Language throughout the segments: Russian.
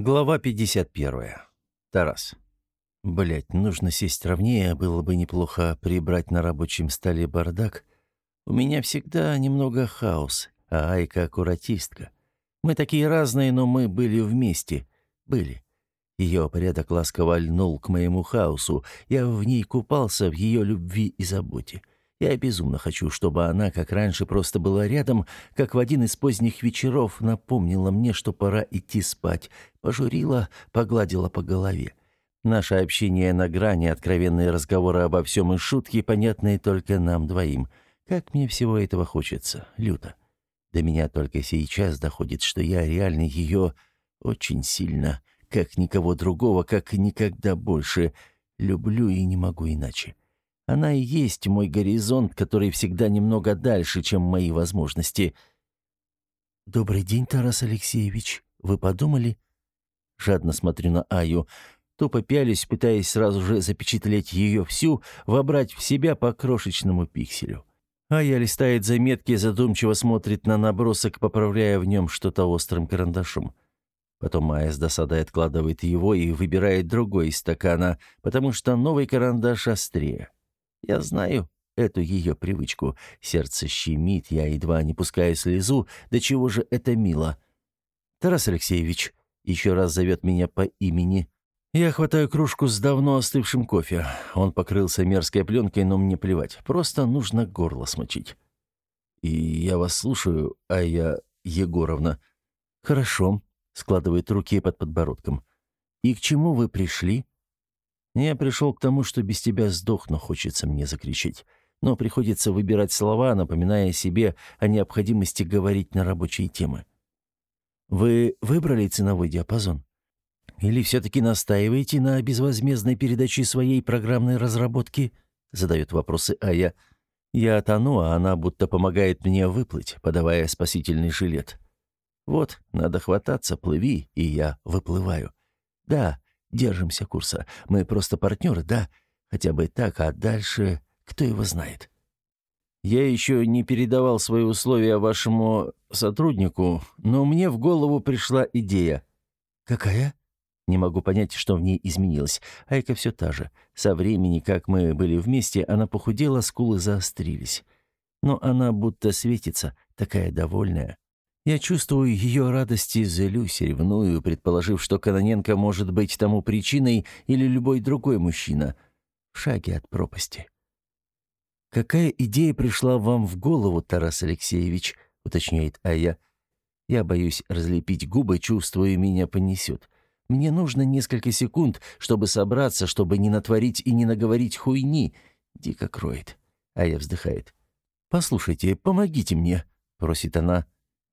Глава 51. Тарас. Блять, нужно сесть ровнее, было бы неплохо прибрать на рабочем столе бардак. У меня всегда немного хаос, а Айка аккуратистка. Мы такие разные, но мы были вместе. Были. Ее порядок ласково льнул к моему хаосу. Я в ней купался в ее любви и заботе. Я безумно хочу, чтобы она, как раньше, просто была рядом, как в один из поздних вечеров напомнила мне, что пора идти спать, пожурила, погладила по голове. Наше общение на грани, откровенные разговоры обо всем и шутки, понятные только нам двоим. Как мне всего этого хочется, люто. До меня только сейчас доходит, что я реально ее очень сильно, как никого другого, как никогда больше, люблю и не могу иначе. Она и есть мой горизонт, который всегда немного дальше, чем мои возможности. «Добрый день, Тарас Алексеевич. Вы подумали?» Жадно смотрю на Аю. Тупо пялюсь, пытаясь сразу же запечатлеть ее всю, вобрать в себя по крошечному пикселю. Ая листает заметки, задумчиво смотрит на набросок, поправляя в нем что-то острым карандашом. Потом Майя с досадой откладывает его и выбирает другой из стакана, потому что новый карандаш острее. Я знаю эту ее привычку. Сердце щемит, я едва не пускаю слезу. До чего же это мило. Тарас Алексеевич еще раз зовет меня по имени. Я хватаю кружку с давно остывшим кофе. Он покрылся мерзкой пленкой, но мне плевать. Просто нужно горло смочить. И я вас слушаю, а я Егоровна. Хорошо, складывает руки под подбородком. И к чему вы пришли? Я пришел к тому, что без тебя сдохну, хочется мне закричать. Но приходится выбирать слова, напоминая себе о необходимости говорить на рабочие темы. Вы выбрали ценовой диапазон? Или все-таки настаиваете на безвозмездной передаче своей программной разработки? Задает вопросы Ая. Я тону, а она будто помогает мне выплыть, подавая спасительный жилет. Вот, надо хвататься, плыви, и я выплываю. Да, Держимся курса. Мы просто партнеры, да? Хотя бы так, а дальше кто его знает. Я еще не передавал свои условия вашему сотруднику, но мне в голову пришла идея. Какая? Не могу понять, что в ней изменилось. Айка все та же. Со времени, как мы были вместе, она похудела, скулы заострились. Но она будто светится, такая довольная. Я чувствую ее радость и злюсь, ревную, предположив, что Каноненко может быть тому причиной или любой другой мужчина. В шаге от пропасти. «Какая идея пришла вам в голову, Тарас Алексеевич?» — уточняет Ая. «Я боюсь разлепить губы, чувствую, меня понесет. Мне нужно несколько секунд, чтобы собраться, чтобы не натворить и не наговорить хуйни». Дико кроет. Ая вздыхает. «Послушайте, помогите мне», — просит она.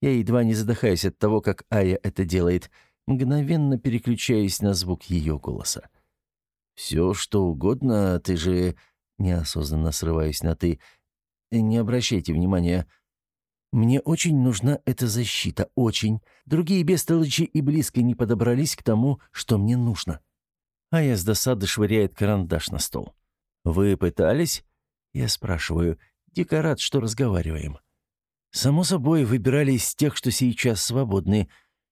Я едва не задыхаюсь от того, как Ая это делает, мгновенно переключаясь на звук ее голоса. «Все, что угодно, ты же...» Неосознанно срываюсь на «ты». «Не обращайте внимания. Мне очень нужна эта защита, очень. Другие бестолочи и близко не подобрались к тому, что мне нужно». Ая с досады швыряет карандаш на стол. «Вы пытались?» Я спрашиваю. «Дико рад, что разговариваем». Само собой, выбирали из тех, что сейчас свободны.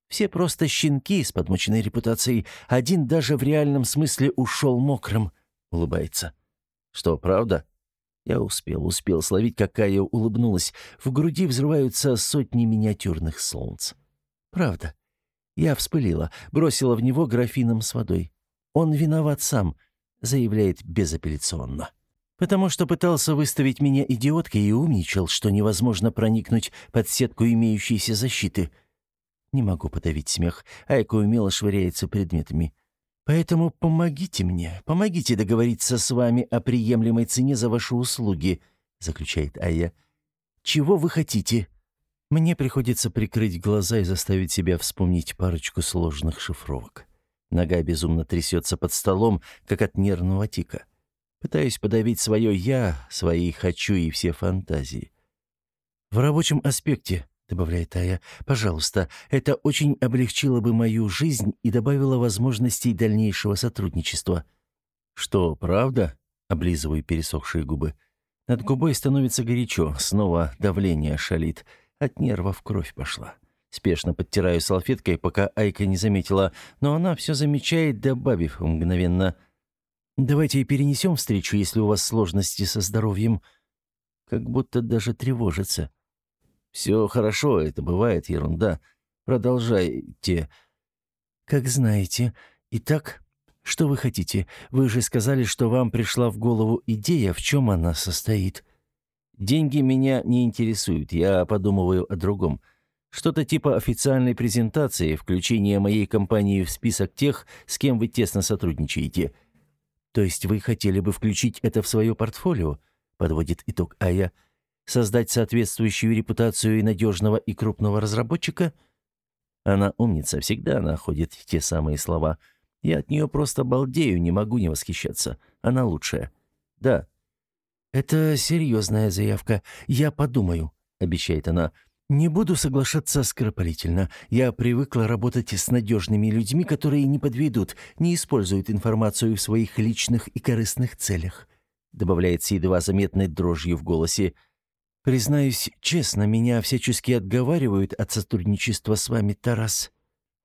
Все просто щенки с подмоченной репутацией. Один даже в реальном смысле ушел мокрым. Улыбается. Что, правда? Я успел, успел словить, какая улыбнулась. В груди взрываются сотни миниатюрных солнц. Правда. Я вспылила, бросила в него графином с водой. Он виноват сам, заявляет безапелляционно потому что пытался выставить меня идиоткой и умничал, что невозможно проникнуть под сетку имеющейся защиты. Не могу подавить смех, Айка умело швыряется предметами. Поэтому помогите мне, помогите договориться с вами о приемлемой цене за ваши услуги, заключает Ая. Чего вы хотите? Мне приходится прикрыть глаза и заставить себя вспомнить парочку сложных шифровок. Нога безумно трясется под столом, как от нервного тика. Пытаюсь подавить свое «я», свои «хочу» и все фантазии. «В рабочем аспекте», — добавляет Ая, — «пожалуйста, это очень облегчило бы мою жизнь и добавило возможностей дальнейшего сотрудничества». «Что, правда?» — облизываю пересохшие губы. Над губой становится горячо, снова давление шалит. От нервов кровь пошла. Спешно подтираю салфеткой, пока Айка не заметила, но она все замечает, добавив мгновенно. «Давайте перенесем встречу, если у вас сложности со здоровьем». Как будто даже тревожится. «Все хорошо, это бывает ерунда. Продолжайте». «Как знаете. Итак, что вы хотите? Вы же сказали, что вам пришла в голову идея, в чем она состоит». «Деньги меня не интересуют, я подумываю о другом». Что-то типа официальной презентации, включения моей компании в список тех, с кем вы тесно сотрудничаете. То есть вы хотели бы включить это в свое портфолио? Подводит итог Ая. Создать соответствующую репутацию и надежного и крупного разработчика? Она умница, всегда находит те самые слова. Я от нее просто балдею, не могу не восхищаться. Она лучшая. Да. Это серьезная заявка. Я подумаю, обещает она. Не буду соглашаться скоропалительно. Я привыкла работать с надежными людьми, которые не подведут, не используют информацию в своих личных и корыстных целях», добавляет с едва заметной дрожью в голосе. «Признаюсь честно, меня всячески отговаривают от сотрудничества с вами, Тарас.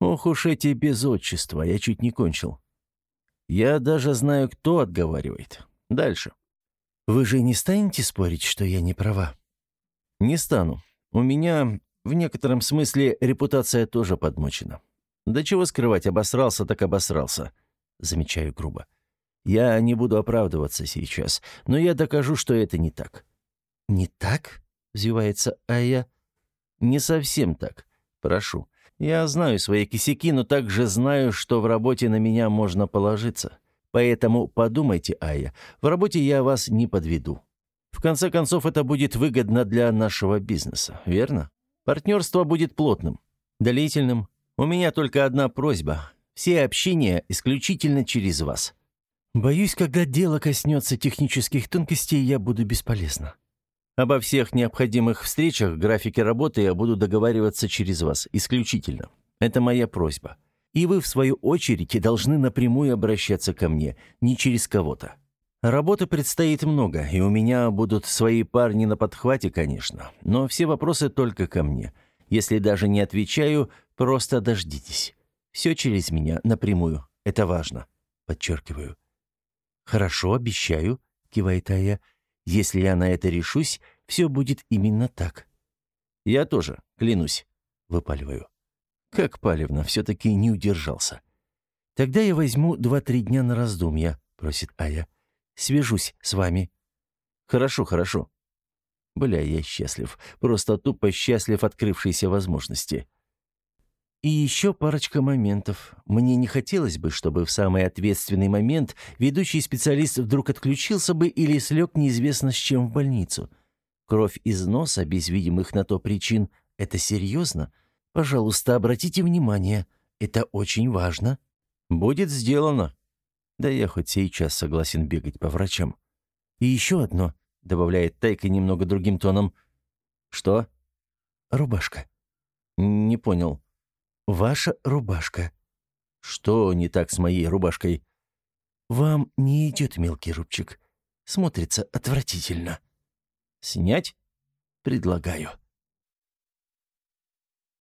Ох уж эти без отчества, я чуть не кончил. Я даже знаю, кто отговаривает. Дальше. Вы же не станете спорить, что я не права?» «Не стану. У меня, в некотором смысле, репутация тоже подмочена. Да чего скрывать, обосрался так обосрался. Замечаю грубо. Я не буду оправдываться сейчас, но я докажу, что это не так. «Не так?» — взевается Ая. «Не совсем так. Прошу. Я знаю свои косяки, но также знаю, что в работе на меня можно положиться. Поэтому подумайте, Ая, в работе я вас не подведу. В конце концов, это будет выгодно для нашего бизнеса, верно? Партнерство будет плотным, длительным. У меня только одна просьба. Все общения исключительно через вас. Боюсь, когда дело коснется технических тонкостей, я буду бесполезна. Обо всех необходимых встречах, графике работы я буду договариваться через вас, исключительно. Это моя просьба. И вы, в свою очередь, должны напрямую обращаться ко мне, не через кого-то. Работы предстоит много, и у меня будут свои парни на подхвате, конечно, но все вопросы только ко мне. Если даже не отвечаю, просто дождитесь. Все через меня, напрямую. Это важно. Подчеркиваю. «Хорошо, обещаю», — кивает Ая. «Если я на это решусь, все будет именно так». «Я тоже, клянусь», — выпаливаю. Как Палевна все-таки не удержался. «Тогда я возьму два-три дня на раздумья», — просит Ая. Свяжусь с вами». «Хорошо, хорошо». Бля, я счастлив. Просто тупо счастлив открывшейся возможности. И еще парочка моментов. Мне не хотелось бы, чтобы в самый ответственный момент ведущий специалист вдруг отключился бы или слег неизвестно с чем в больницу. Кровь из носа без видимых на то причин — это серьезно? Пожалуйста, обратите внимание. Это очень важно. Будет сделано. Да я хоть сейчас согласен бегать по врачам. И еще одно, добавляет Тайка немного другим тоном. Что? Рубашка. Не понял. Ваша рубашка. Что не так с моей рубашкой? Вам не идет мелкий рубчик. Смотрится отвратительно. Снять? Предлагаю.